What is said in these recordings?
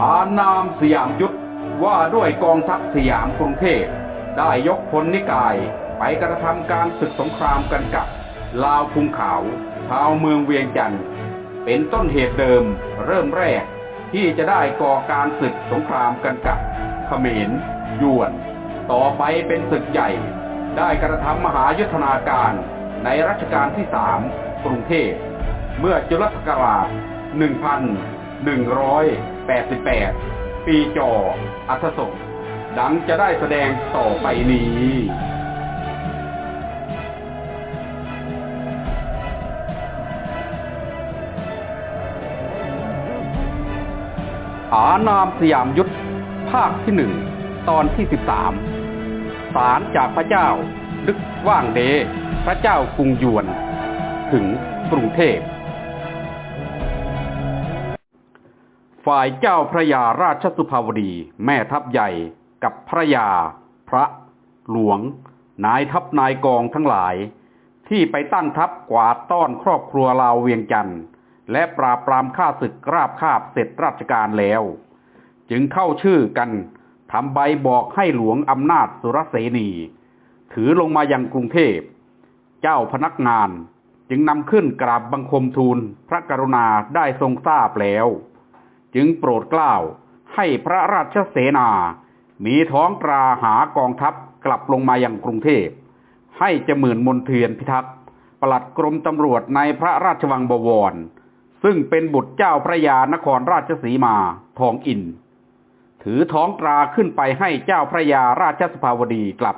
อานามสยามยุทธว่าด้วยกองทัพสยามกรุงเทพ ได้ยกพลนิกาย ไปกระทำการศึกสงครามกันกับลาวพุงขาวชาวเมืองเวียงจันทร์เป็นต้นเหตุเดิมเริ่มแรกที่จะได้ก่อการศึกสงครามกันกับเขมรยวน ต่อไปเป็นศึกใหญ่ ได้กระทำมหายุทธนาการในรัชกาลที่สามกรุงเทพ เมื่อจุลศักราช 88 ปีจออัทศกดังจะได้แสดงต่อไปนี้อานามสยามยุทธภาคที่หนึ่งตอนที่สิบสามสารจากพระเจ้า ดึกว่างเด พระเจ้ากรุงยวน ถึงกรุงเทพ ฝ่ายเจ้าพระยาราชสุภาวดี แม่ทัพใหญ่กับพระยา พระ หลวง นายทัพนายกองทั้งหลาย ที่ไปตั้งทัพกวาดต้อนครอบครัวลาวเวียงจันทร์และปราบปรามข้าศึกราบคาบเสร็จราชการแล้ว จึงเข้าชื่อกันทำใบบอกให้หลวงอำนาจสุรเสนี ถือลงมายังกรุงเทพ เจ้าพนักงานจึงนำขึ้นกราบบังคมทูลพระกรุณาได้ทรงทราบแล้ว จึงโปรดเกล้าให้พระราชเสนา มีท้องตราหากองทัพกลับลงมายังกรุงเทพ ให้จมื่นมนเทียนพิทักษ์ปลัดกรมตำรวจในพระราชวังบวร ซึ่งเป็นบุตรเจ้าพระยานครราชสีมาทองอิน ถือท้องตราขึ้นไปให้เจ้าพระยาราชสภาวดีกลับ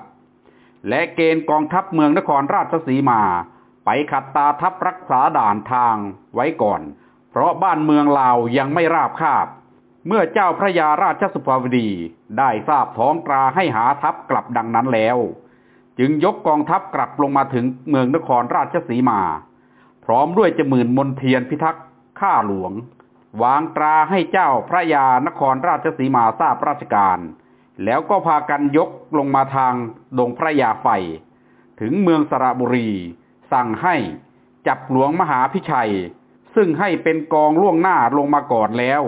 และเกณฑ์กองทัพเมืองนครราชสีมา ไปขัดตาทัพรักษาด่านทางไว้ก่อน ราะบ้านเมืองลาวยังไม่ราบคาบ เมื่อเจ้าพระยาราชสุภาวดีได้ทราบท้องตราให้หาทัพกลับดังนั้นแล้ว จึงยกกองทัพกลับลงมาถึงเมืองนครราชสีมา พร้อมด้วยจมื่นมนเทียนพิทักษ์ข้าหลวง วางตราให้เจ้าพระยานครราชสีมาทราบราชการ แล้วก็พากันยกลงมาทางดงพระยาไฟ ถึงเมืองสระบุรี สั่งให้จับหลวงมหาพิชัย ซึ่งให้เป็นกองล่วงหน้าลงมาก่อนแล้ว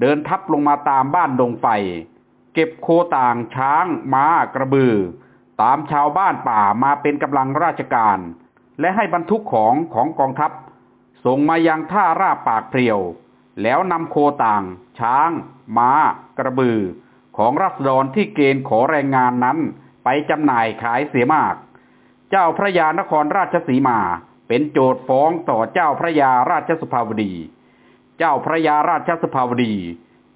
เดินทัพลงมาตามบ้านดงไฟ เก็บโคต่างช้างม้ากระบือ ตามชาวบ้านป่ามาเป็นกำลังราชการ และให้บรรทุกของของกองทัพ ส่งมายังท่าราบปากเพรียว แล้วนำโคต่าง ช้าง ม้า กระบือ ของรัษฎรที่เกณฑ์ขอแรงงานนั้นไปจำหน่ายขายเสียมาก เจ้าพระยานครราชสีมา เป็นโจทฟ้องต่อเจ้าพระยาราชสุภาวดี เจ้าพระยาราชสุภาวดี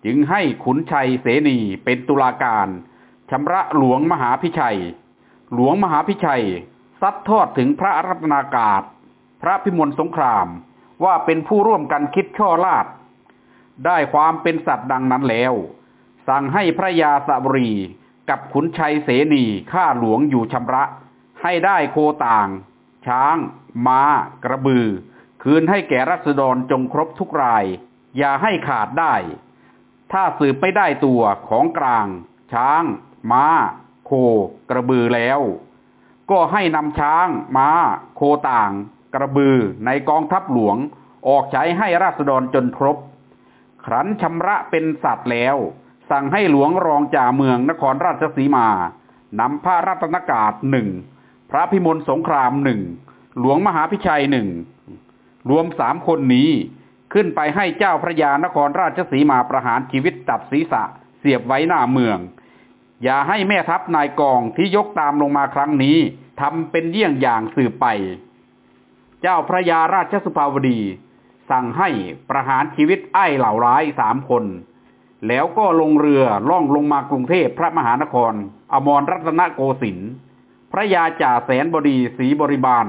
จึงให้ขุนชัยเสนีเป็นตุลาการชำระหลวงมหาพิชัย หลวงมหาพิชัยซัดทอดถึงพระรัตนากาศ พระพิมลสงครามว่าเป็นผู้ร่วมกันคิดช่อลาดได้ความเป็นสัตว์ดังนั้นแล้ว สั่งให้พระยาสบรีกับขุนชัยเสนีฆ่าหลวงอยู่ชำระ ให้ได้โคต่าง ช้าง ม้า กระบือ คืนให้แก่รัษฎรจงครบทุกราย อย่าให้ขาดได้ ถ้าสืบไม่ได้ตัวของกลาง ช้าง ม้า โค กระบือแล้ว ก็ให้นำช้าง ม้า โคต่าง กระบือในกองทัพหลวงออกใช้ให้ราษฎรจนครบ ครั้นชำระเป็นสัตว์แล้ว สั่งให้หลวงรองจ่าเมืองนครราชสีมานำพระรัตนกาศหนึ่ง พระพิมลสงครามหนึ่งหลวงมหาพิชัยหนึ่งรวมสามคนนี้ขึ้นไปให้เจ้าพระยานครราชสีมาประหารชีวิตตัดศีรษะเสียบไว้หน้าเมือง อย่าให้แม่ทัพนายกองที่ยกตามลงมาครั้งนี้ทำเป็นเยี่ยงอย่างสืบไป เจ้าพระยาราชสุภาวดี สั่งให้ประหารชีวิตไอ้เหล่าร้ายสามคน แล้วก็ลงเรือล่องลงมากรุงเทพพระมหานคร อมรรัตนโกสินทร์ พระยาจ่าแสนบดีศรีบริบาล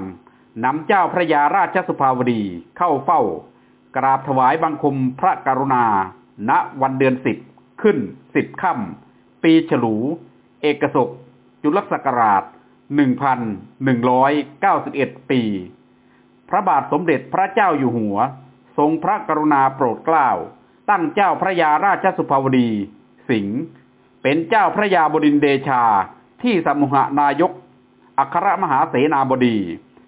นำเจ้าพระยาราชสุภาวดีเข้าเฝ้า กราบถวายบังคมพระกรุณา ณวันเดือนสิบขึ้นสิบค่ำปีฉลู เอกศกจุลศักราชหนึ่งพันหนึ่งร้อยเก้าสิบเอ็ดปี พระบาทสมเด็จพระเจ้าอยู่หัว ทรงพระกรุณาโปรดเกล้า ตั้งเจ้าพระยาราชสุภาวดี สิงห์เป็นเจ้าพระยาบดินเดชาที่สมุหนายก อัครมหาเสนาบดี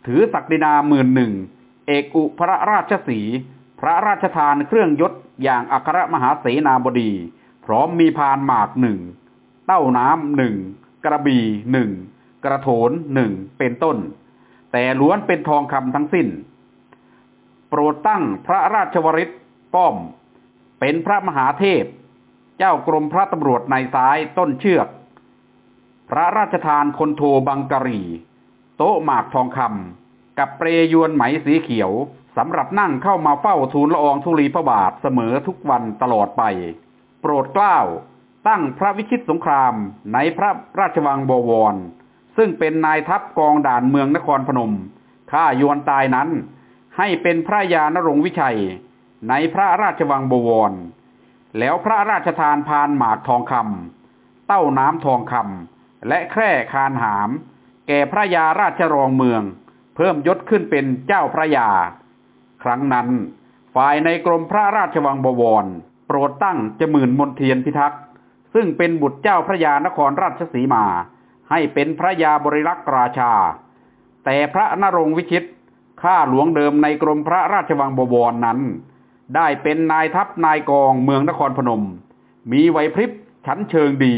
ถือศักดินาหมื่นหนึ่ง เอกอุพระราชสี พระราชทานเครื่องยศอย่างอัครมหาเสนาบดี พร้อมมีพานหมากหนึ่ง เต้าน้ำหนึ่ง กระบี่หนึ่ง กระโถนหนึ่ง เป็นต้น แต่ล้วนเป็นทองคำทั้งสิ้น โปรดตั้งพระราชวริศป้อม เป็นพระมหาเทพ เจ้ากรมพระตำรวจในซ้ายต้นเชือก พระราชทานคนโทบังกะรี โต๊ะหมากทองคำกับเปรยวนไหมสีเขียวสำหรับนั่งเข้ามาเฝ้าทูลละอองธุลีพระบาทเสมอทุกวันตลอดไป โปรดเกล้า ตั้งพระวิชิตสงครามในพระราชวังบวร ซึ่งเป็นนายทัพกองด่านเมืองนครพนมข้ายวนตายนั้น ให้เป็นพระยานรงวิชัย ในพระราชวังบวร แล้วพระราชทานพานหมากทองคำเต้าน้ำทองคำ และแคร่คานหาม แก่พระยาราชรองเมือง เพิ่มยศขึ้นเป็นเจ้าพระยา ครั้งนั้น ฝ่ายในกรมพระราชวังบวร โปรดตั้งจมื่นมนเทียนพิทักษ์ซึ่งเป็นบุตรเจ้าพระยานครราชสีมา ให้เป็นพระยาบริรักษ์ราชา แต่พระนรงวิชิตข้าหลวงเดิมในกรมพระราชวังบวรนั้น ได้เป็นนายทัพนายกองเมืองนครพนม มีไหวพริบชั้นเชิงดี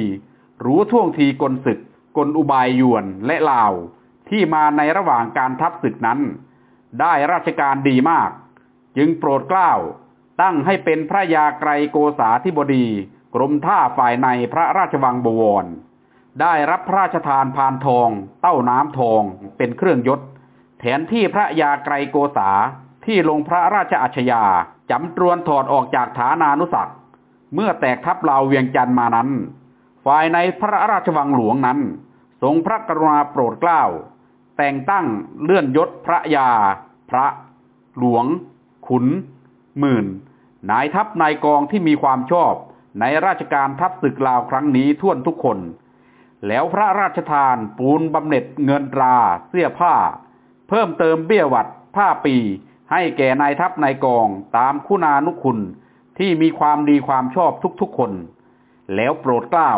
รู้ท่วงทีกลศึก กลอุบายยวนและลาว ที่มาในระหว่างการทัพศึกนั้น ได้ราชการดีมาก จึงโปรดเกล้า ตั้งให้เป็นพระยาไกรโกษาธิบดี กรมท่าฝ่ายในพระราชวังบวร ได้รับพระราชทานพานทอง เต้าน้ำทองเป็นเครื่องยศ แทนที่พระยาไกรโกษาที่ลงพระราชอัชยาจำตรวนถอดออกจากฐานานุสักเมื่อแตกทัพลาวเวียงจันทร์มานั้น ฝ่ายในพระราชวังหลวงนั้น ทรงพระกรุณาโปรดเกล้า แต่งตั้งเลื่อนยศพระยา พระ หลวง ขุน หมื่น นายทัพนายกองที่มีความชอบในราชการทัพศึกลาวครั้งนี้ท่วนทุกคน แล้วพระราชทานปูนบำเหน็จเงินตราเสื้อผ้า เพิ่มเติมเบี้ยหวัดผ้าปี ให้แก่นายทัพนายกองตามคุณานุคุณที่มีความดีความชอบทุกๆคน แล้วโปรดเกล้า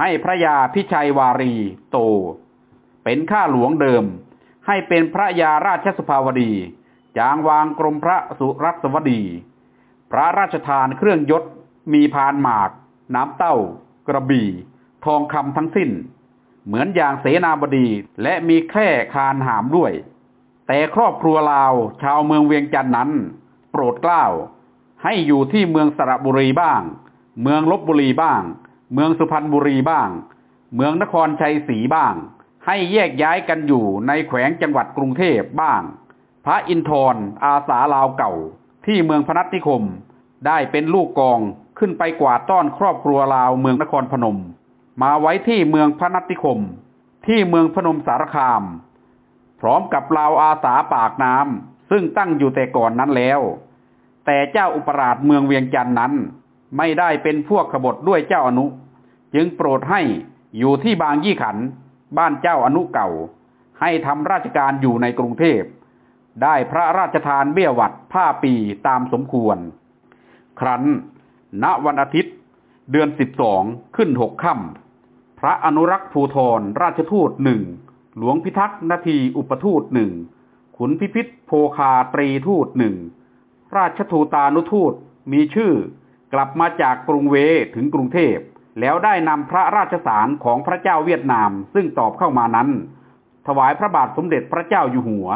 ให้พระยาพิชัยวารีโต เป็นข้าหลวงเดิม ให้เป็นพระยาราชสุภาวดี จางวางกรมพระสุรัสวดี พระราชทานเครื่องยศมีพานหมาก น้ำเต้า กระบี่ ทองคำทั้งสิ้น เหมือนอย่างเสนาบดีและมีแค่คานหามด้วย แต่ครอบครัวลาวชาวเมืองเวียงจันทร์นั้น โปรดเกล้าให้อยู่ที่เมืองสระบุรีบ้าง เมืองลบบุรีบ้าง เมืองสุพรรณบุรีบ้าง เมืองนครชัยศรีบ้าง ให้แยกย้ายกันอยู่ในแขวงจังหวัดกรุงเทพบ้าง พระอินทร์อาสาลาวเก่า ที่เมืองพนัสนิคม ได้เป็นลูกกองขึ้นไปกวาดต้อนครอบครัวลาวเมืองนครพนม มาไว้ที่เมืองพนัสนิคม ที่เมืองพนมสารคาม พร้อมกับลาวอาสาปากน้ำซึ่งตั้งอยู่แต่ก่อนนั้นแล้ว แต่เจ้าอุปราชเมืองเวียงจันทร์นั้น ไม่ได้เป็นพวกขบฏด้วยเจ้าอนุ จึงโปรดให้อยู่ที่บางยี่ขัน บ้านเจ้าอนุเก่า ให้ทำราชการอยู่ในกรุงเทพ ได้พระราชทานเบี้ยหวัดผ้าปีตามสมควร ครั้น ณวันอาทิตย์ เดือนสิบสองขึ้นหกค่ำพระอนุรักษ์ภูทรราชทูตหนึ่งหลวงพิทักษ์นาทีอุปทูตหนึ่งขุนพิพิธโพคาตรีทูตหนึ่งราชทูตานุทูตมีชื่อ กลับมาจากกรุงเวถึงกรุงเทพ แล้วได้นำพระราชสารของพระเจ้าเวียดนามซึ่งตอบเข้ามานั้น ถวายพระบาทสมเด็จพระเจ้าอยู่หัว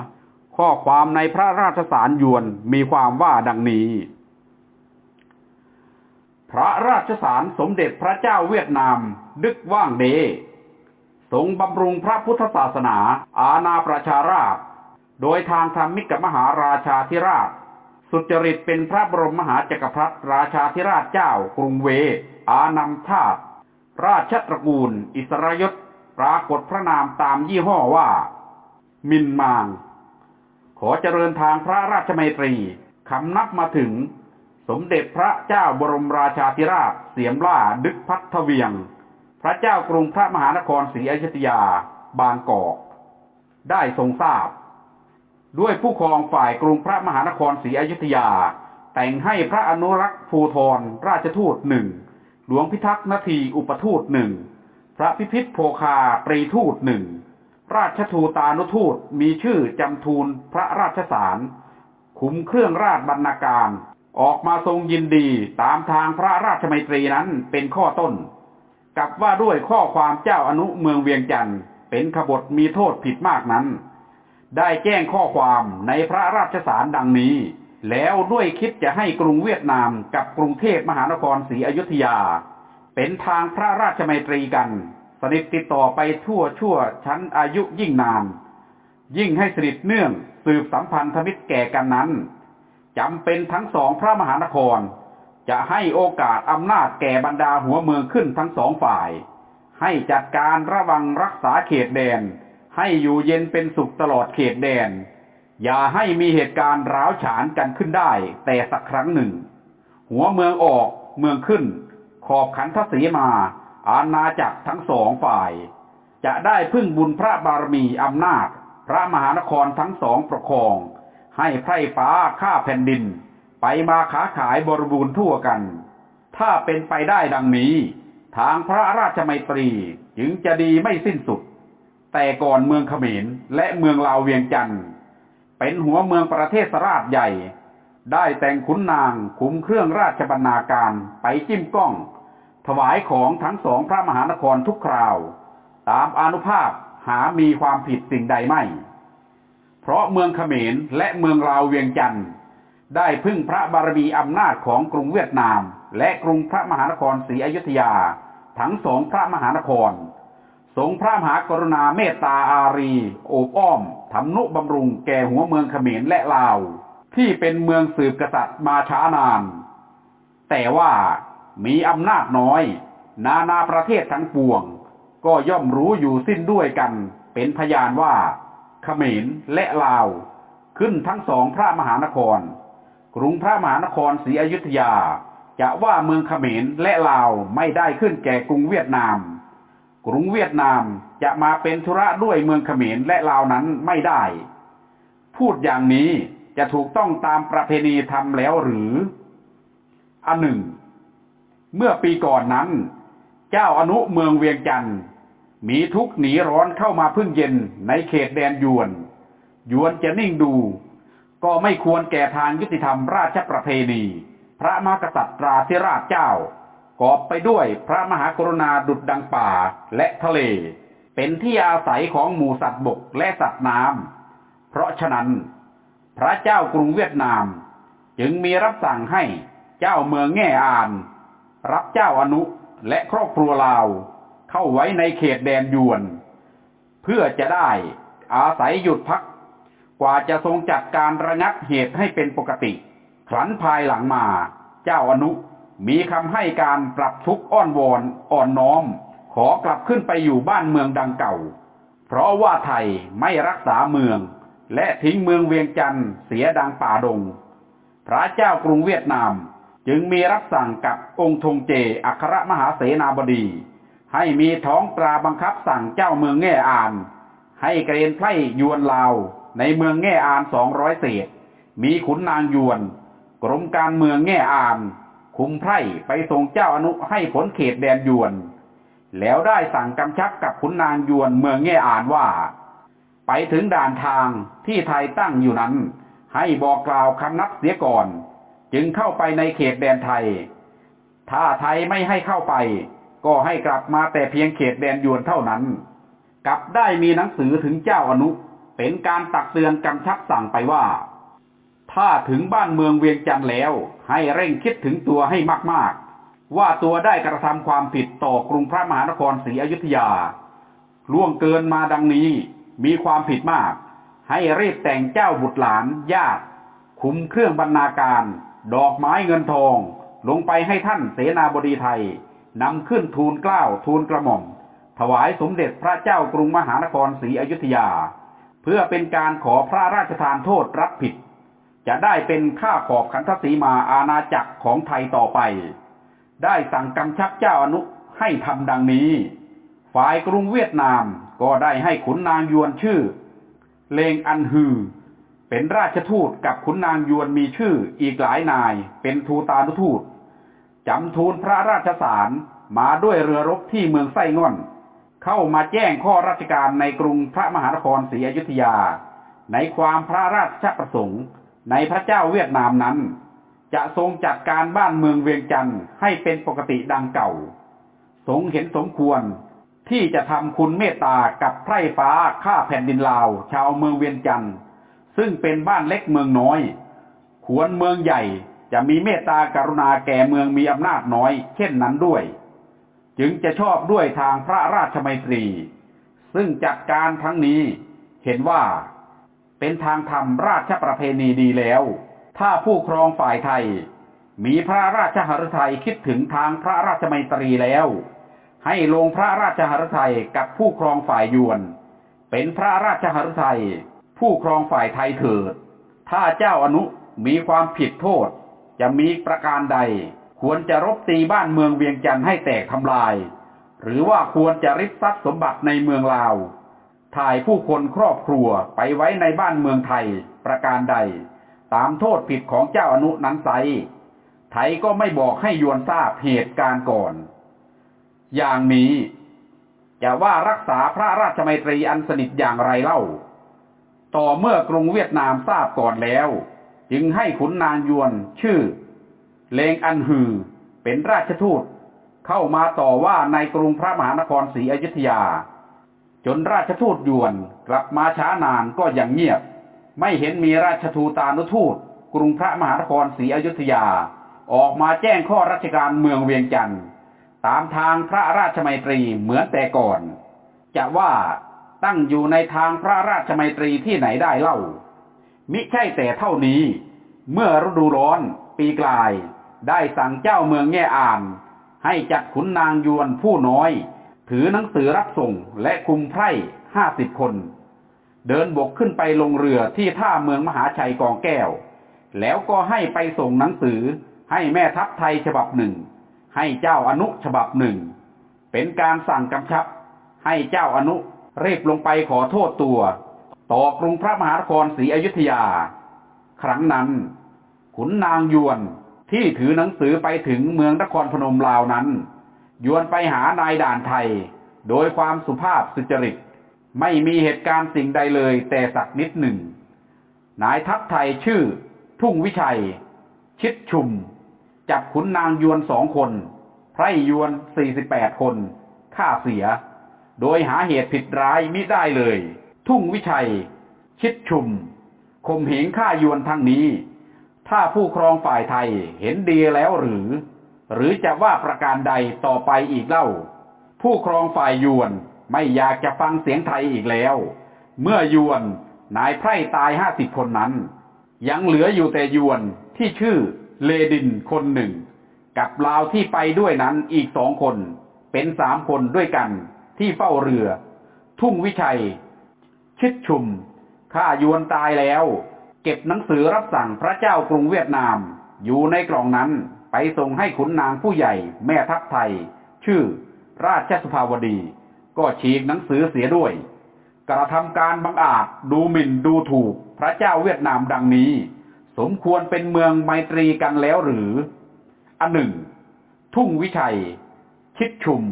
ข้อความในพระราชสารยวนมีความว่าดังนี้ พระราชสารสมเด็จพระเจ้าเวียดนามดึกว่างเดทรงบำรุงพระพุทธศาสนา อาณาประชาราช โดยทางธรรมิกมหาราชาธิราช สุจริตเป็นพระบรมมหาจักรพรรดิราชาธิราชเจ้ากรุงเว อานัมธาตราชตระกูล อิสรยศปรากฏพระนามตามยี่ห้อว่า มินมาง ขอเจริญทางพระราชมัยตรีคำนับมาถึง สมเด็จพระเจ้าบรมราชาธิราชเสียมล่าดึกพัทเวียง พระเจ้ากรุงพระมหานครศรีอยุธยา บางกอก ได้ทรงทราบ ด้วยผู้ครองฝ่ายกรุงพระมหานครศรีอยุธยา แต่งให้พระอนุรักษ์ภูทรราชทูตหนึ่งหลวงพิทักษ์นาทีอุปทูตหนึ่งพระพิพิธโพคาตรีทูตหนึ่งราชทูตานุทูตมีชื่อจำทูลพระราชสารคุมเครื่องราชบรรณาการ ออกมาทรงยินดีตามทางพระราชมัยตรีนั้นเป็นข้อต้น กับว่าด้วยข้อความเจ้าอนุเมืองเวียงจันทร์เป็นขบฏมีโทษผิดมากนั้น ได้แจ้งข้อความในพระราชสารดังนี้ แล้วด้วยคิดจะให้กรุงเวียดนามกับกรุงเทพมหานครศรีอยุธยา เป็นทางพระราชมัยตรีกัน สนิทติดต่อไปทั่วชั่วชั้นอายุยิ่งนาน ยิ่งให้สนิทเนื่องสืบสัมพันธมิตรแก่กันนั้นจำเป็นทั้งสองพระมหานคร จะให้โอกาสอำนาจแก่บรรดาหัวเมืองขึ้นทั้งสองฝ่าย ให้จัดการระวังรักษาเขตแดน ให้อยู่เย็นเป็นสุขตลอดเขตแดน อย่าให้มีเหตุการณ์ร้าวฉานกันขึ้นได้ แต่สักครั้งหนึ่ง หัวเมืองออกเมืองขึ้น ขอบขันทศีมา อาณาจักรทั้งสองฝ่าย จะได้พึ่งบุญพระบารมีอำนาจ พระมหานครทั้งสองประคอง ให้ไพร่ฟ้าข้าแผ่นดิน ไปมาค้าขายบริบูรณ์ทั่วกัน ถ้าเป็นไปได้ดังนี้ ทางพระราชมัยตรีจึงจะดีไม่สิ้นสุด แต่ก่อนเมืองเขมรและเมืองลาวเวียงจันทร์เป็นหัวเมืองประเทศสราชใหญ่ ได้แต่งขุนนางคุมเครื่องราชบรรณาการไปจิ้มกล้อง ถวายของทั้งสองพระมหานครทุกคราว ตามอนุภาพหามีความผิดสิ่งใดไม่ เพราะเมืองเขมรและเมืองลาวเวียงจันทร์ได้พึ่งพระบารมีอำนาจของกรุงเวียดนาม และกรุงพระมหานครศรีอยุธยา ทั้งสองพระมหานคร ทรงพระมหากรุณาเมตตาอารีโอบอ้อมทำนุบำรุงแก่หัวเมืองเขมรและลาว ที่เป็นเมืองสืบกษัตริย์มาช้านาน แต่ว่ามีอำนาจน้อย นานาประเทศทั้งปวง ก็ย่อมรู้อยู่สิ้นด้วยกัน เป็นพยานว่าเขมรและลาว ขึ้นทั้งสองพระมหานคร กรุงพระมหานครศรีอยุธยา จะว่าเมืองเขมรและลาวไม่ได้ขึ้นแก่กรุงเวียดนาม กรุงเวียดนามจะมาเป็นธุระด้วยเมืองเขมรและลาวนั้นไม่ได้ พูดอย่างนี้จะถูกต้องตามประเพณีทำแล้วหรือ อันหนึ่ง เมื่อปีก่อนนั้น เจ้าอนุเมืองเวียงจันทร์มีทุกหนีร้อนเข้ามาพึ่งเย็นในเขตแดนยวน ยวนจะนิ่งดู ก็ไม่ควรแก่ทางยุติธรรมราชประเพณี พระมหากษัตริย์ราธิราชเจ้า กอบไปด้วยพระมหากรุณาดุดดังป่าและทะเล เป็นที่อาศัยของหมู่สัตว์บกและสัตว์น้ำเพราะฉะนั้น พระเจ้ากรุงเวียดนาม จึงมีรับสั่งให้เจ้าเมืองแง่อาน รับเจ้าอนุและครอบครัวลาว เข้าไว้ในเขตแดนยวน เพื่อจะได้อาศัยหยุดพัก กว่าจะทรงจัดการระงับเหตุให้เป็นปกติ ครั้นภายหลังมา เจ้าอนุ มีคำให้การปรับทุกอ้อนวอนอ่อนน้อม ขอกลับขึ้นไปอยู่บ้านเมืองดังเก่า เพราะว่าไทยไม่รักษาเมือง และทิ้งเมืองเวียงจันทร์เสียดังป่าดง พระเจ้ากรุงเวียดนามจึงมีรับสั่งกับองค์ธงเจอัครมหาเสนาบดี ให้มีท้องตราบังคับสั่งเจ้าเมืองแง่อาน ให้เกรนไพร่ยวนลาวในเมืองแง่อานสองร้อยเศษ มีขุนนางยวน กรมการเมืองแง่อาน คุมไพร่ไปส่งเจ้าอนุให้ผลเขตแดนยวน แล้วได้สั่งกำชับกับขุนนางยวนเมืองแง่อานว่า ไปถึงด่านทางที่ไทยตั้งอยู่นั้น ให้บอกกล่าวคำนับเสียก่อน จึงเข้าไปในเขตแดนไทย ถ้าไทยไม่ให้เข้าไป ก็ให้กลับมาแต่เพียงเขตแดนยวนเท่านั้น กลับได้มีหนังสือถึงเจ้าอนุเป็นการตักเตือนกำชับสั่งไปว่า ถ้าถึงบ้านเมืองเวียงจันทร์แล้ว ให้เร่งคิดถึงตัวให้มากๆ ว่าตัวได้กระทำความผิดต่อกรุงพระมหานครศรีอยุธยา ล่วงเกินมาดังนี้มีความผิดมาก ให้รีบแต่งเจ้าบุตรหลานญาติ คุมเครื่องบรรณาการ ดอกไม้เงินทอง ลงไปให้ท่านเสนาบดีไทยนำขึ้นทูลเกล้าทูลกระหม่อม ถวายสมเด็จพระเจ้ากรุงมหานครศรีอยุธยา เพื่อเป็นการขอพระราชทานโทษรับผิด จะได้เป็นข้าขอบขันธสีมาอาณาจักรของไทยต่อไป ได้สั่งกำชับเจ้าอนุให้ทำดังนี้ ฝ่ายกรุงเวียดนามก็ได้ให้ขุนนางยวนชื่อ เลงอันฮือ เป็นราชทูตกับขุนนางยวนมีชื่ออีกหลายนาย เป็นทูตานุทูตจำทูลพระราชสารมาด้วยเรือรบที่เมืองไส้ง่อน เข้ามาแจ้งข้อราชการในกรุงพระมหานครศรีอยุธยา ในความพระราชประสงค์ ในพระเจ้าเวียดนามนั้น จะทรงจัดการบ้านเมืองเวียงจันทร์ให้เป็นปกติดังเก่า ทรงเห็นสมควรที่จะทำคุณเมตตากับไพร่ฟ้าข้าแผ่นดินลาว ชาวเมืองเวียงจันทร์ซึ่งเป็นบ้านเล็กเมืองน้อย ควรเมืองใหญ่จะมีเมตตากรุณาแก่เมืองมีอำนาจน้อย เช่นนั้นด้วย จึงจะชอบด้วยทางพระราชมัยตรี ซึ่งจัดการทั้งนี้เห็นว่า เป็นทางธรรมราชประเพณีดีแล้ว ถ้าผู้ครองฝ่ายไทย มีพระราชหฤทัยคิดถึงทางพระราชมัยตรีแล้ว ให้ลงพระราชหฤทัยกับผู้ครองฝ่ายยวน เป็นพระราชหฤทัยผู้ครองฝ่ายไทยเถิด ถ้าเจ้าอนุมีความผิดโทษ จะมีประการใด ควรจะรบตีบ้านเมืองเวียงจันทร์ให้แตกทำลาย หรือว่าควรจะริบทรัพย์สมบัติในเมืองลาว ถ่ายผู้คนครอบครัวไปไว้ในบ้านเมืองไทยประการใด ตามโทษผิดของเจ้าอนุนั้นไซไทยก็ไม่บอกให้ยวนทราบเหตุการณ์ก่อน อย่างนี้จะว่ารักษาพระราชมัยตรีอันสนิทอย่างไรเล่า ต่อเมื่อกรุงเวียดนามทราบก่อนแล้ว จึงให้ขุนนางยวนชื่อ เลงอันฮือ เป็นราชทูตเข้ามาต่อว่าในกรุงพระมหานครศรีอยุธยา จนราชทูตยวนกลับมาช้านานก็ยังเงียบ ไม่เห็นมีราชทูตานุทูต กรุงพระมหานครศรีอยุธยา ออกมาแจ้งข้อราชการเมืองเวียงจันทร์ตามทางพระราชมัยตรีเหมือนแต่ก่อน จะว่าตั้งอยู่ในทางพระราชมัยตรีที่ไหนได้เล่า มิใช่แต่เท่านี้ เมื่อฤดูร้อนปีกลาย ได้สั่งเจ้าเมืองแง่อ่าน ให้จัดขุนนางยวนผู้น้อย ถือหนังสือรับส่งและคุมไพร่ห้าสิบคน เดินบกขึ้นไปลงเรือที่ท่าเมืองมหาชัยกองแก้ว แล้วก็ให้ไปส่งหนังสือให้แม่ทัพไทยฉบับหนึ่ง ให้เจ้าอนุฉบับหนึ่ง เป็นการสั่งกำชับ ให้เจ้าอนุรีบลงไปขอโทษตัว ต่อกรุงพระมหานครศรีอยุธยา ครั้งนั้นขุนนางยวนที่ถือหนังสือไปถึงเมืองนครพนมลาวนั้น ยวนไปหานายด่านไทย โดยความสุภาพสุจริต ไม่มีเหตุการณ์สิ่งใดเลยแต่สักนิดหนึ่ง นายทัพไทยชื่อ ทุ่งวิชัย ชิดชุม จับขุนนางยวนสองคนไพรยวนสี่สิบแปดคนฆ่าเสีย โดยหาเหตุผิดร้ายมิได้เลย ทุ่งวิชัย ชิดชุมข่มเหงฆ่ายวนทั้งนี้ ถ้าผู้ครองฝ่ายไทยเห็นดีแล้วหรือ หรือจะว่าประการใดต่อไปอีกเล่า ผู้ครองฝ่ายยวนไม่อยากจะฟังเสียงไทยอีกแล้ว เมื่อยวนนายไพร่ตายห้าสิบคนนั้น ยังเหลืออยู่แต่ยวนที่ชื่อเลดินคนหนึ่ง กับลาวที่ไปด้วยนั้นอีกสองคน เป็นสามคนด้วยกันที่เฝ้าเรือ ทุ่งวิชัย ชิดชุมข้ายวนตายแล้ว เก็บหนังสือรับสั่งพระเจ้ากรุงเวียดนาม อยู่ในกล่องนั้น ไปส่งให้ขุนนางผู้ใหญ่แม่ทัพไทย ชื่อ ราชสุภาวดี ก็ฉีกหนังสือเสียด้วย กระทำการบังอาจดูหมิ่นดูถูกพระเจ้าเวียดนามดังนี้ สมควรเป็นเมืองไมตรีกันแล้วหรือ อันหนึ่ง ทุ่งวิชัย ชิดชุม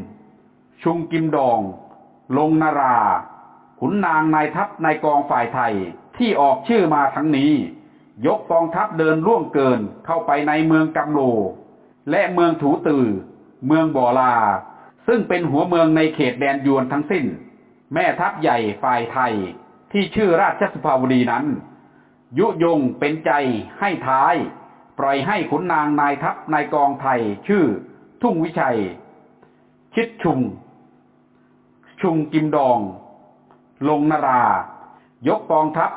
ชุงกิมดอง ลงนารา ขุนนางนายทัพนายกองฝ่ายไทยที่ออกชื่อมาทั้งนี้ ยกกองทัพเดินล่วงเกินเข้าไปในเมืองกำโล และเมืองถูตือ เมืองบ่อลา ซึ่งเป็นหัวเมืองในเขตแดนยวนทั้งสิ้น แม่ทัพใหญ่ฝ่ายไทยที่ชื่อราชสุภาวดีนั้น ยุยงเป็นใจให้ท้าย ปล่อยให้ขุนนางนายทัพนายกองไทยชื่อ ทุ่งวิชัย ชิดชุง ชุงกิมดอง ลงนารา ยกกองทัพ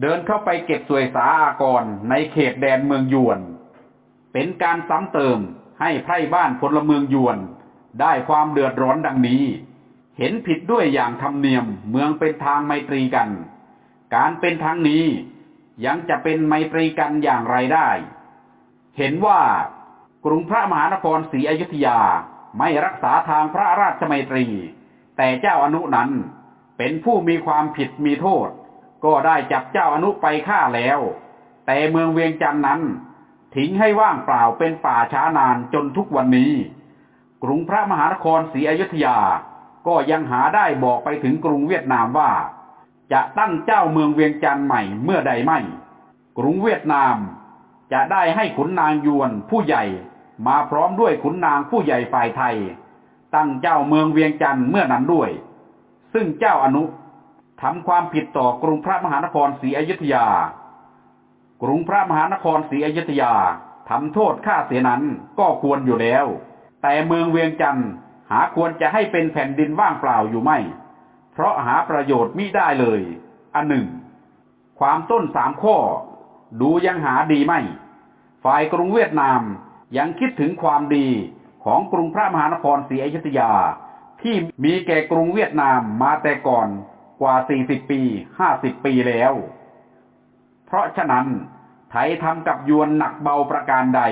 เดินเข้าไปเก็บสวยสาอากรในเขตแดนเมืองยวน เป็นการซ้ำเติมให้ไพร่บ้านพลเมืองยวน ได้ความเดือดร้อนดังนี้ เห็นผิดด้วยอย่างธรรมเนียมเมืองเป็นทางไมตรีกัน การเป็นทางนี้ยังจะเป็นไมตรีกันอย่างไรได้ เห็นว่ากรุงพระมหานครศรีอยุธยาไม่รักษาทางพระราชไมตรี แต่เจ้าอนุนั้นเป็นผู้มีความผิดมีโทษ ก็ได้จับเจ้าอนุไปฆ่าแล้ว แต่เมืองเวียงจันน์นั้น ทิ้งให้ว่างเปล่าเป็นป่าช้านานจนทุกวันนี้ กรุงพระมหานครศรีอยุธยา ก็ยังหาได้บอกไปถึงกรุงเวียดนามว่า จะตั้งเจ้าเมืองเวียงจันทร์ใหม่เมื่อใดไม่ กรุงเวียดนาม จะได้ให้ขุนนางยวนผู้ใหญ่มาพร้อมด้วยขุนนางผู้ใหญ่ฝ่ายไทย ตั้งเจ้าเมืองเวียงจันทร์เมื่อนั้นด้วย ซึ่งเจ้าอนุ ทำความผิดต่อกรุงพระมหานครศรีอยุธยา กรุงพระมหานครศรีอยุธยาทำโทษฆ่าเสียนั้นก็ควรอยู่แล้ว แต่เมืองเวียงจันทร์หาควรจะให้เป็นแผ่นดินว่างเปล่าอยู่ไม่ เพราะหาประโยชน์มิได้เลย อันหนึ่ง ความต้นสามข้อ ดูยังหาดีไม่ ฝ่ายกรุงเวียดนามยังคิดถึงความดีของกรุงพระมหานครศรีอยุธยา ที่มีแก่กรุงเวียดนามมาแต่ก่อน กว่า40ปี50ปีแล้ว เพราะฉะนั้นไทยทำกับยวนหนักเบาประการใด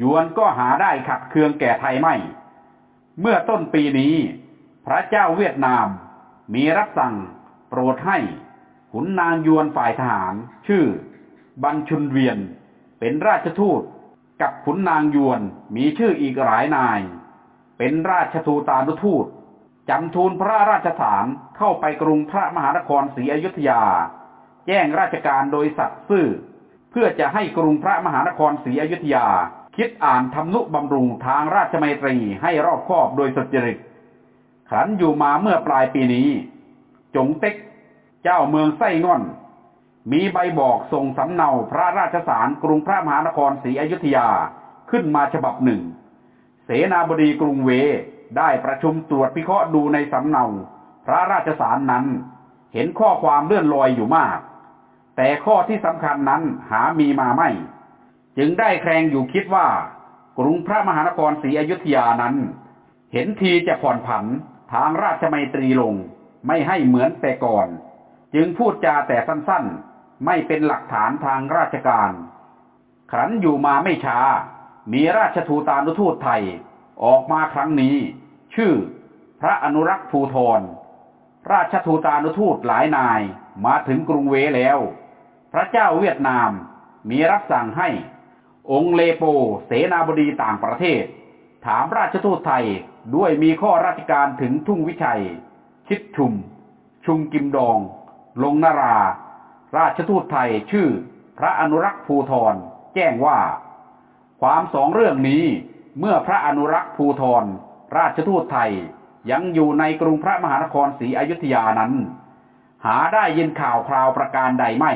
ยวนก็หาได้ขัดเคืองแก่ไทยไม่ เมื่อต้นปีนี้ พระเจ้าเวียดนามมีรับสั่งโปรดให้ขุนนางยวนฝ่ายทหาร ชื่อ บัญชุนเวียน เป็นราชทูตกับขุนนางยวนมีชื่ออีกหลายนาย เป็นราชทูตานุทูต จำทูลพระราชฐานเข้าไปกรุงพระมหานครศรีอยุธยา แจ้งราชการโดยสัตย์ซื่อ เพื่อจะให้กรุงพระมหานครศรีอยุธยา คิดอ่านทำนุบำรุงทางราชมัยตรีให้รอบคอบโดยสุจริตขันอยู่มาเมื่อปลายปีนี้ จงเต็ก เจ้าเมืองไส้ง่อน มีใบบอกส่งสำเนาพระราชสารกรุงพระมหานครศรีอยุธยาขึ้นมาฉบับหนึ่งเสนาบดีกรุงเว ได้ประชุมตรวจพิเคราะห์ดูในสำเนา พระราชสารนั้น เห็นข้อความเลื่อนลอยอยู่มาก แต่ข้อที่สำคัญนั้นหามีมาไม่ จึงได้แครงอยู่คิดว่า กรุงพระมหานครศรีอยุธยานั้น เห็นทีจะผ่อนผันทางราชมัยตรีลงไม่ให้เหมือนแต่ก่อน จึงพูดจาแต่สั้นๆ ไม่เป็นหลักฐานทางราชการครั้นอยู่มาไม่ช้า มีราชทูตานุทูตไทยออกมาครั้งนี้ ชื่อ พระอนุรักษ์ภูทร ราชทูตานุทูตหลายนายมาถึงกรุงเวแล้ว พระเจ้าเวียดนามมีรับสั่งให้ องค์เลโปเสนาบดีต่างประเทศ ถามราชทูตไทยด้วยมีข้อราชการถึงทุ่งวิชัย ชิดชุม ชุมกิมดอง ลงนารา ราชทูตไทยชื่อ พระอนุรักษ์ภูทร แจ้งว่า ความสองเรื่องนี้เมื่อพระอนุรักษ์ภูทร ราชทูตไทยยังอยู่ในกรุงพระมหานครศรีอยุธยานั้น หาได้ยินข่าวคราวประการใดไม่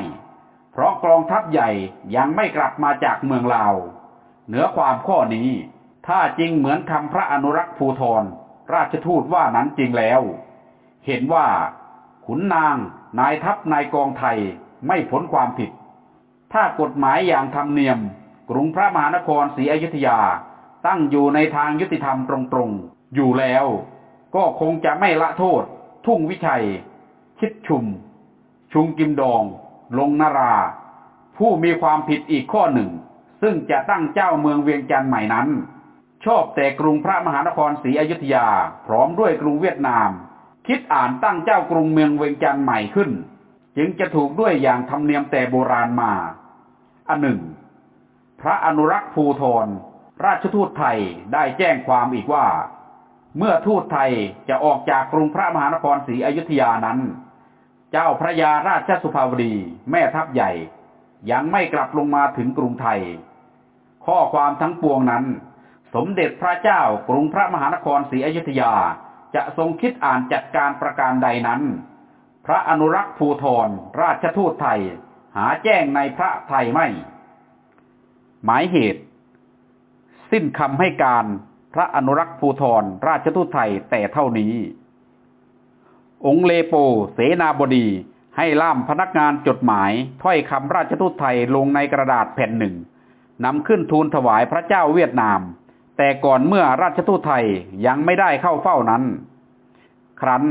เพราะกองทัพใหญ่ยังไม่กลับมาจากเมืองลาว เหนือความข้อนี้ ถ้าจริงเหมือนคำพระอนุรักษ์ภูทรราชทูตว่านั้นจริงแล้ว เห็นว่าขุนนางนายทัพนายกองไทยไม่พ้นความผิด ถ้ากฎหมายอย่างธรรมเนียม กรุงพระมหานครศรีอยุธยา ตั้งอยู่ในทางยุติธรรมตรงๆ อยู่แล้ว ก็คงจะไม่ละโทษ ทุ่งวิชัยคิดชุม ชุงกิมดอง ลงนารา ผู้มีความผิดอีกข้อหนึ่ง ซึ่งจะตั้งเจ้าเมืองเวียงจันทร์ใหม่นั้น ชอบแต่กรุงพระมหานครศรีอยุธยา พร้อมด้วยกรุงเวียดนาม คิดอ่านตั้งเจ้ากรุงเมืองเวียงจันทร์ใหม่ขึ้น จึงจะถูกด้วยอย่างธรรมเนียมแต่โบราณมา อันหนึ่ง พระอนุรักษ์ภูทร ราชทูตไทยได้แจ้งความอีกว่า เมื่อทูตไทยจะออกจากกรุงพระมหานครศรีอยุธยานั้น เจ้าพระยาราชสุภาวดีแม่ทัพใหญ่ ยังไม่กลับลงมาถึงกรุงไทย ข้อความทั้งปวงนั้น สมเด็จพระเจ้ากรุงพระมหานครศรีอยุธยาจะทรงคิดอ่านจัดการประการใดนั้น พระอนุรักษ์ภูทรราชทูตไทย หาแจ้งในพระไทยไม่ หมายเหตุ สิ้นคำให้การพระอนุรักษ์ภูธรราชทูตไทยแต่เท่านี้ องค์เลโป เสนาบดี ให้ล่ามพนักงานจดหมายถ้อยคำราชทูตไทยลงในกระดาษแผ่นหนึ่งนำขึ้นทูลถวายพระเจ้าเวียดนาม แต่ก่อนเมื่อราชทูตไทยยังไม่ได้เข้าเฝ้านั้น ครั้น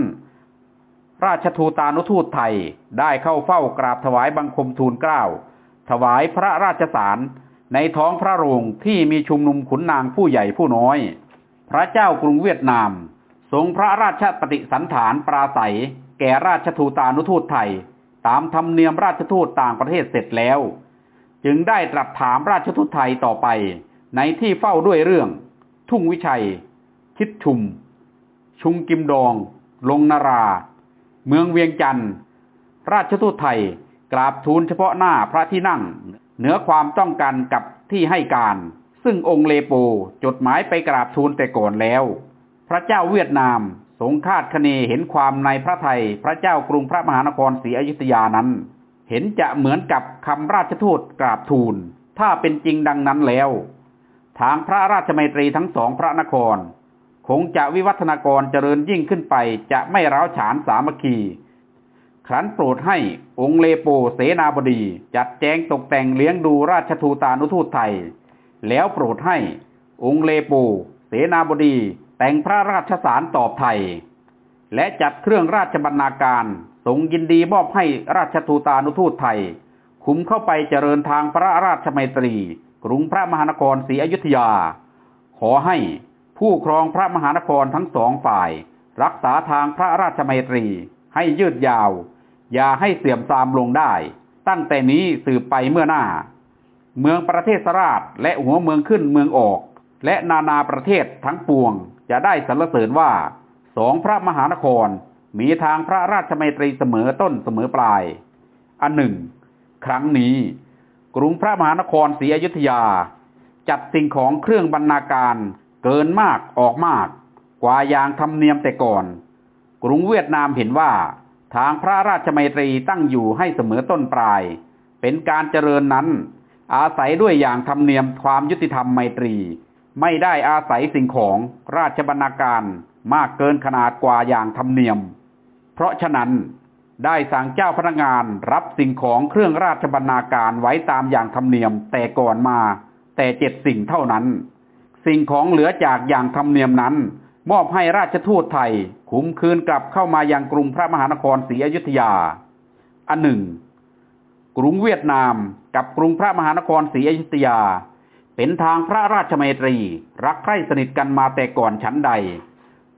ราชทูตานุทูตไทยได้เข้าเฝ้ากราบถวายบังคมทูลเกล้าถวายพระราชสาร ในท้องพระโรงที่มีชุมนุมขุนนางผู้ใหญ่ผู้น้อย พระเจ้ากรุงเวียดนาม ทรงพระราชปฏิสันฐานปราศัย แก่ราชทูตานุทูตไทย ตามธรรมเนียมราชทูตต่างประเทศเสร็จแล้ว จึงได้ตรัสถามราชทูตไทยต่อไป ในที่เฝ้าด้วยเรื่อง ทุ่งวิชัย คิดชุม ชุงกิมดอง ลงนารา เมืองเวียงจันทร์ราชทูตไทยกราบทูลเฉพาะหน้าพระที่นั่ง เหนือความต้องการกับที่ให้การ ซึ่งองค์เลโปจดหมายไปกราบทูลแต่ก่อนแล้ว พระเจ้าเวียดนามสงคาดคะเนเห็นความในพระไทยพระเจ้ากรุงพระมหานครศรีอยุธยานั้น เห็นจะเหมือนกับคำราชทูตกราบทูล ถ้าเป็นจริงดังนั้นแล้ว ทางพระราชมัยตรีทั้งสองพระนคร คงจะวิวัฒนากรเจริญยิ่งขึ้นไปจะไม่ร้าวฉานสามัคคี ครั้นโปรดให้องค์เลโปเสนาบดี จัดแจงตกแต่งเลี้ยงดูราชทูตานุทูตไทย แล้วโปรดให้องค์เลโปเสนาบดี แต่งพระราชสารตอบไทย และจัดเครื่องราชบรรณาการทรงยินดีมอบให้ราชทูตานุทูตไทย คุ้มเข้าไปเจริญทางพระราชมัยตรี กรุงพระมหานครศรีอยุธยา ขอให้ผู้ครองพระมหานครทั้งสองฝ่าย รักษาทางพระราชมัยตรี ให้ยืดยาว อย่าให้เสื่อมทรามลงได้ ตั้งแต่นี้สืบไปเมื่อหน้า เมืองประเทศสราชและหัวเมืองขึ้นเมืองออก และนานาประเทศทั้งปวง จะได้สรรเสริญว่าสองพระมหานครมีทางพระราชมัยตรีเสมอต้นเสมอปลาย อันหนึ่ง ครั้งนี้ กรุงพระมหานครศรีอยุธยา จัดสิ่งของเครื่องบรรณาการเกินมากออกมาก กว่าอย่างธรรมเนียมแต่ก่อน กรุงเวียดนามเห็นว่า ทางพระราชมัยตรีตั้งอยู่ให้เสมอต้นปลาย เป็นการเจริญนั้น อาศัยด้วยอย่างธรรมเนียมความยุติธรรมไมตรี ไม่ได้อาศัยสิ่งของราชบรรณาการมากเกินขนาดกว่าอย่างธรรมเนียม เพราะฉะนั้นได้สั่งเจ้าพนักงานรับสิ่งของเครื่องราชบรรณาการไว้ตามอย่างธรรมเนียมแต่ก่อนมา แต่เจ็ดสิ่งเท่านั้น สิ่งของเหลือจากอย่างธรรมเนียมนั้น มอบให้ราชทูตไทยขุมคืนกลับเข้ามายังกรุงพระมหานครศรีอยุธยา อันหนึ่ง กรุงเวียดนามกับกรุงพระมหานครศรีอยุธยา เป็นทางพระราชมัยตรี รักใคร่สนิทกันมาแต่ก่อนชั้นใด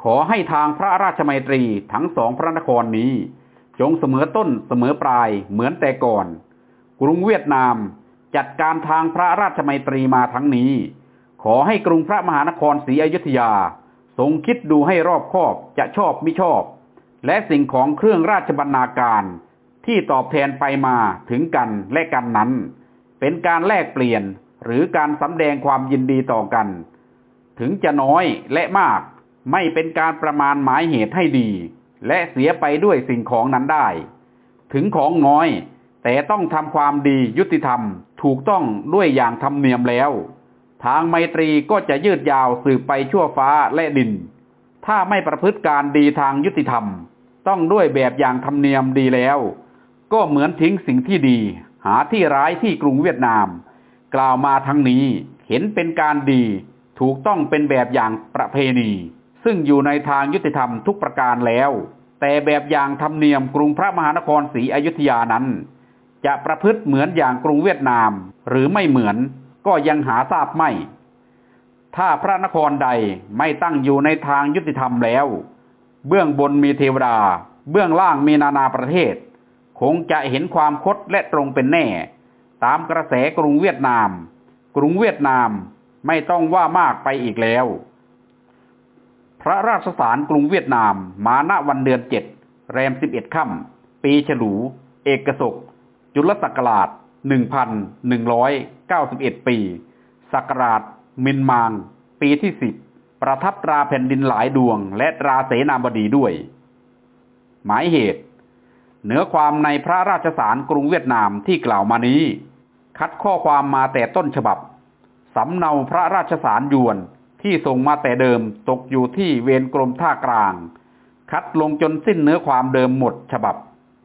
ขอให้ทางพระราชมัยตรีทั้งสองพระนครนี้ จงเสมอต้นเสมอปลายเหมือนแต่ก่อน กรุงเวียดนามจัดการทางพระราชมัยตรีมาทั้งนี้ ขอให้กรุงพระมหานครศรีอยุธยา ทรงคิดดูให้รอบคอบจะชอบไม่ชอบ และสิ่งของเครื่องราชบรรณาการที่ตอบแทนไปมาถึงกันและกันนั้น เป็นการแลกเปลี่ยนหรือการสำแดงความยินดีต่อกัน ถึงจะน้อยและมากไม่เป็นการประมาณหมายเหตุให้ดี และเสียไปด้วยสิ่งของนั้นได้ ถึงของน้อย แต่ต้องทำความดียุติธรรมถูกต้องด้วยอย่างธรรมเนียมแล้ว ทางไมตรีก็จะยืดยาวสืบไปชั่วฟ้าและดิน ถ้าไม่ประพฤติการดีทางยุติธรรม ต้องด้วยแบบอย่างธรรมเนียมดีแล้ว ก็เหมือนทิ้งสิ่งที่ดี หาที่ร้ายที่กรุงเวียดนาม กล่าวมาทั้งนี้เห็นเป็นการดี ถูกต้องเป็นแบบอย่างประเพณี ซึ่งอยู่ในทางยุติธรรมทุกประการแล้ว แต่แบบอย่างธรรมเนียมกรุงพระมหานครศรีอยุธยานั้น จะประพฤติเหมือนอย่างกรุงเวียดนามหรือไม่เหมือน ก็ยังหาทราบไม่ ถ้าพระนครใดไม่ตั้งอยู่ในทางยุติธรรมแล้ว เบื้องบนมีเทวดา เบื้องล่างมีนานาประเทศ คงจะเห็นความคดและตรงเป็นแน่ ตามกระแสกรุงเวียดนาม กรุงเวียดนามไม่ต้องว่ามากไปอีกแล้ว พระราชสารกรุงเวียดนาม มาณวันเดือนเจ็ดแรมสิบเอ็ดค่ำปีฉลู เอกศกจุลศักราช หนึ่งพันหนึ่งร้อยเก้าสิบเอ็ดปี ศักราชมินมางปีที่สิบประทับตราแผ่นดินหลายดวง และตราเสนาบดีด้วย หมายเหตุเนื้อความในพระราชสารกรุงเวียดนามที่กล่าวมานี้ คัดข้อความมาแต่ต้นฉบับ สำเนาพระราชสารยวนที่ส่งมาแต่เดิมตกอยู่ที่เวรกรมท่ากลาง คัดลงจนสิ้นเนื้อความเดิมหมดฉบับ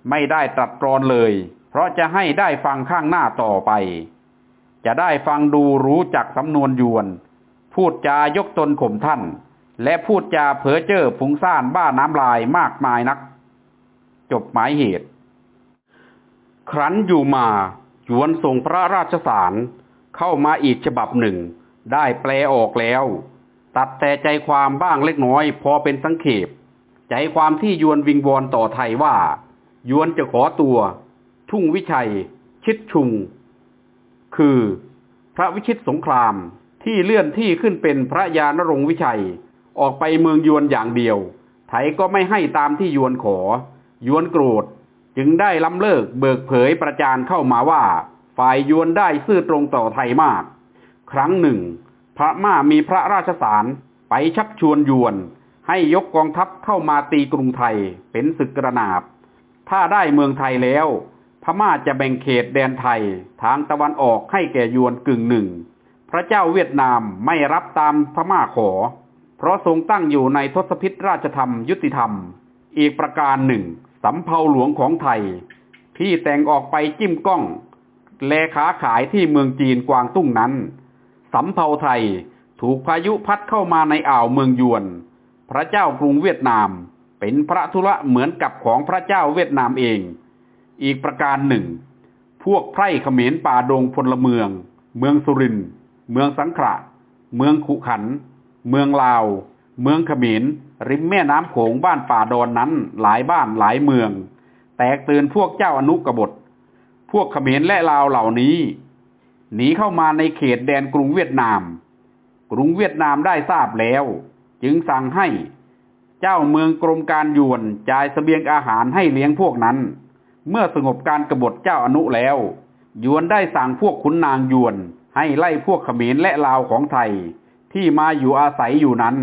ไม่ได้ตรัสกรอนเลย เพราะจะให้ได้ฟังข้างหน้าต่อไป จะได้ฟังดูรู้จักสำนวนยวน พูดจายกตนข่มท่าน และพูดจาเผอเจ้อผุงซ่านบ้าน้ำลายมากมายนัก จบหมายเหตุ ครั้นอยู่มายวนส่งพระราชสารเข้ามาอีกฉบับหนึ่ง ได้แปลออกแล้ว ตัดแต่ใจความบ้างเล็กน้อย พอเป็นสังเขปใจความที่ยวนวิงวอนต่อไทยว่า ยวนจะขอตัว ทุ่งวิชัย ชิดชุง คือพระวิชิตสงครามที่เลื่อนที่ขึ้นเป็นพระยานรงวิชัย ออกไปเมืองยวนอย่างเดียวไทยก็ไม่ให้ตามที่ยวนขอ ยวนโกรธจึงได้ล้ำเลิกเบิกเผยประจานเข้ามาว่า ฝ่ายยวนได้ซื่อตรงต่อไทยมาก ครั้งหนึ่ง พระม่ามีพระราชสารไปชักชวนยวน ให้ยกกองทัพเข้ามาตีกรุงไทยเป็นศึกกระนาบ ถ้าได้เมืองไทยแล้ว พม่าจะแบ่งเขตแดนไทยทางตะวันออกให้แก่ยวนกึ่งหนึ่ง พระเจ้าเวียดนามไม่รับตามพม่าขอ เพราะทรงตั้งอยู่ในทศพิธราชธรรมยุติธรรม อีกประการหนึ่งสำเภาหลวงของไทย ที่แต่งออกไปจิ้มก้อง แลค้าขายที่เมืองจีนกวางตุ้งนั้นสำเภาไทยถูกพายุพัดเข้ามาในอ่าวเมืองยวน พระเจ้ากรุงเวียดนามเป็นพระธุระเหมือนกับของพระเจ้าเวียดนามเอง อีกประการหนึ่ง พวกไพร่เขมรป่าดงพลเมือง เมืองสุริน เมืองสังขละเมืองขุขัน เมืองลาว เมืองเขมร ริมแม่น้ำโขงบ้านป่าดอนนั้นหลายบ้านหลายเมือง แตกตื่นพวกเจ้าอนุกบฏ พวกเขมรและลาวเหล่านี้ หนีเข้ามาในเขตแดนกรุงเวียดนาม กรุงเวียดนามได้ทราบแล้ว จึงสั่งให้ เจ้าเมืองกรมการยวนจ่ายสเสบียงอาหารให้เลี้ยงพวกนั้น เมื่อสงบการกบฏเจ้าอนุแล้ว ยวนได้สั่งพวกขุนนางยวน ให้ไล่พวกเขมรและลาวของไทย ที่มาอยู่อาศัยอยู่นั้น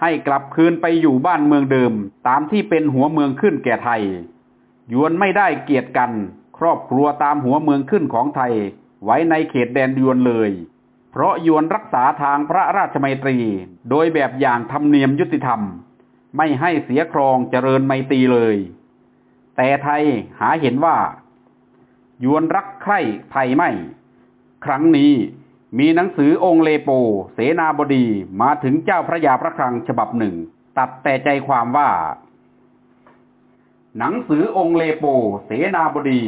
ให้กลับคืนไปอยู่บ้านเมืองเดิม ตามที่เป็นหัวเมืองขึ้นแก่ไทย ยวนไม่ได้เกียรติกัน ครอบครัวตามหัวเมืองขึ้นของไทย ไว้ในเขตแดนยวนเลย เพราะยวนรักษาทางพระราชมัยตรี โดยแบบอย่างธรรมเนียมยุติธรรม ไม่ให้เสียครองเจริญไมตรีเลย แต่ไทยหาเห็นว่า ยวนรักใคร่ไทยไม่ ครั้งนี้มีหนังสือองค์เลโป เสนาบดีมาถึงเจ้าพระยาพระคลังฉบับหนึ่ง ตัดแต่ใจความว่า หนังสือองค์เลโป เสนาบดี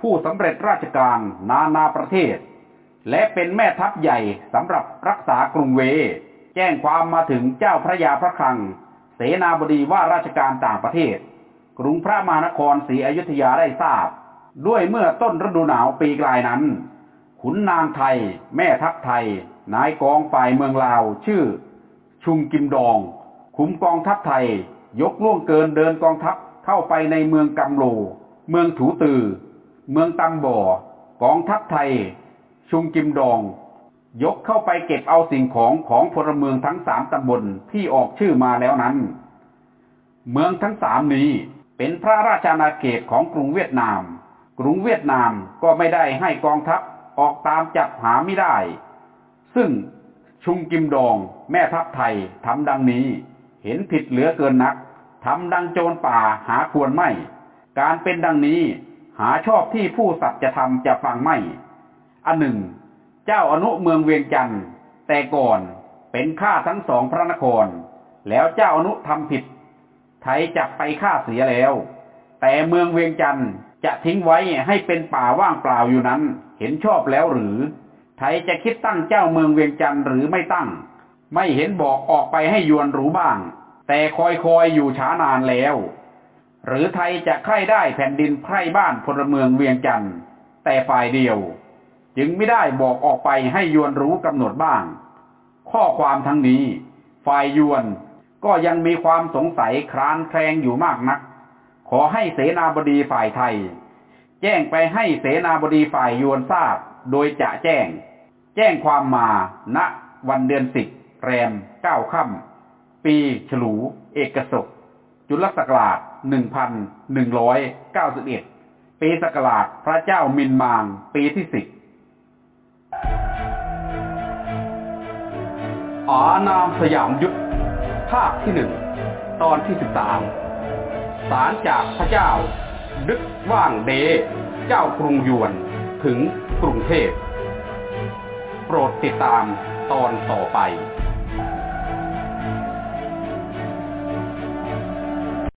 ผู้สำเร็จราชการนานาประเทศ และเป็นแม่ทัพใหญ่สำหรับรักษากรุงเว แจ้งความมาถึงเจ้าพระยาพระคลัง เสนาบดีว่าราชการต่างประเทศ กรุงพระมหานครศรีอยุธยาได้ทราบ ด้วยเมื่อต้นฤดูหนาวปีกลายนั้น ขุนนางไทย แม่ทัพไทย นายกองฝ่ายเมืองลาว ชื่อ ชุงกิมดองคุมกองทัพไทย ยกล่วงเกินเดินกองทัพเข้าไปในเมืองกำโล เมืองถูตือ เมืองตำบ่อ กองทัพไทย ชุงกิมดอง ยกเข้าไปเก็บเอาสิ่งของของพลเมืองทั้งสามตำบลที่ออกชื่อมาแล้วนั้น เมืองทั้งสามนี้ เป็นพระราชอาณาเขตของกรุงเวียดนาม กรุงเวียดนามก็ไม่ได้ให้กองทัพออกตามจับหาไม่ได้ ซึ่งชุงกิมดองแม่ทัพไทยทำดังนี้ เห็นผิดเหลือเกินนักทำดังโจรป่าหาควรไม่ การเป็นดังนี้หาชอบที่ผู้สัตว์จะทำจะฟังไม่ อันหนึ่ง เจ้าอนุเมืองเวียงจันทร์แต่ก่อนเป็นข้าทั้งสองพระนคร แล้วเจ้าอนุทำผิด ไทยจับไปฆ่าเสียแล้ว แต่เมืองเวียงจันทร์จะทิ้งไว้ให้เป็นป่าว่างเปล่าอยู่นั้น เห็นชอบแล้วหรือ ไทยจะคิดตั้งเจ้าเมืองเวียงจันทร์หรือไม่ตั้ง ไม่เห็นบอกออกไปให้ยวนรู้บ้าง แต่คอยคอยอยู่ช้านานแล้ว หรือไทยจะใคร่ได้แผ่นดินไพร่บ้านพลเมืองเวียงจันทร์แต่ฝ่ายเดียว จึงไม่ได้บอกออกไปให้ยวนรู้กำหนดบ้าง ข้อความทั้งนี้ ฝ่ายยวน ก็ยังมีความสงสัยครานแคลงอยู่มากนัก ขอให้เสนาบดีฝ่ายไทย แจ้งไปให้เสนาบดีฝ่ายยวนทราบ โดยจะแจ้ง แจ้งความมาณวันเดือนสิบแรมเก้าค่ำปีฉลู เอกศกจุลศักราชหนึ่งพันหนึ่งร้อยเก้าสิบเอ็ดปีศักราชพระเจ้ามินมาง ปีที่สิบอานามสยามยุทธ ภาคที่หนึ่งตอนที่สิบสามสารจากพระเจ้า ดึกว่างเด เจ้ากรุงยวนถึงกรุงเทพ โปรดติดตามตอนต่อไป